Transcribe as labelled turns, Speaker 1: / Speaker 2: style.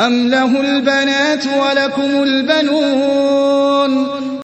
Speaker 1: أَمْ لَهُ الْبَنَاتُ وَلَكُمُ الْبَنُونَ